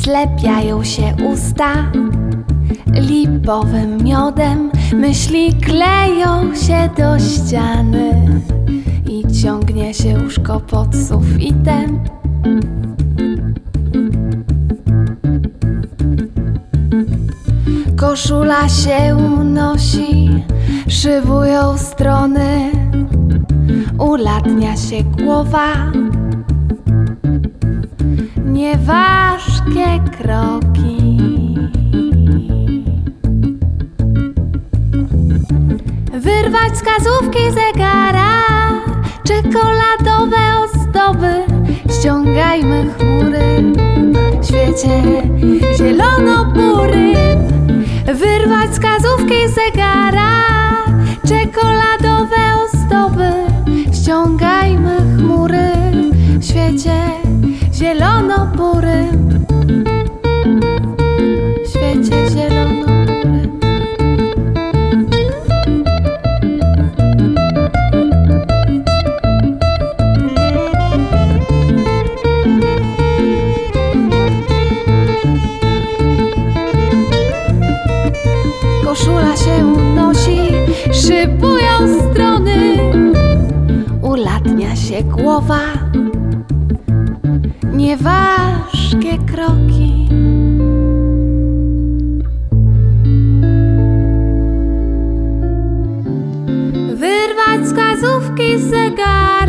Przylepiają się usta lipowym miodem, myśli kleją się do ściany i ciągnie się łóżko pod sufitem. Koszula się unosi, szybują strony, ulatnia się głowa. Nieważkie kroki. Wyrwać wskazówki zegara, czekoladowe ozdoby, ściągajmy chmury. W świecie zielono-bury. Wyrwać wskazówki zegara, czekoladowe ozdoby, ściągajmy chmury. W świecie zielono-burym. W świecie. Koszula się unosi, szybują strony, ulatnia się głowa, nieważkie kroki. Wyrwać wskazówki z zegara,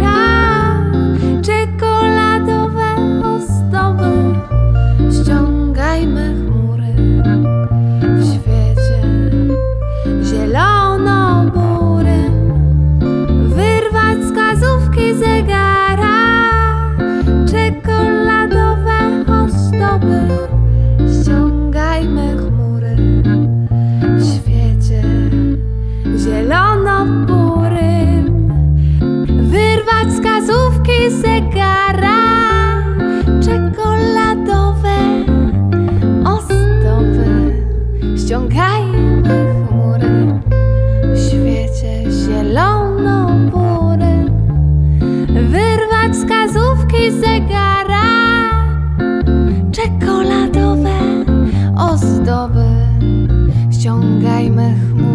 wskazówki zegara, czekoladowe ozdoby ściągajmy chmury w świecie zielono-bury. Wyrwać wskazówki zegara, czekoladowe ozdoby ściągajmy chmury.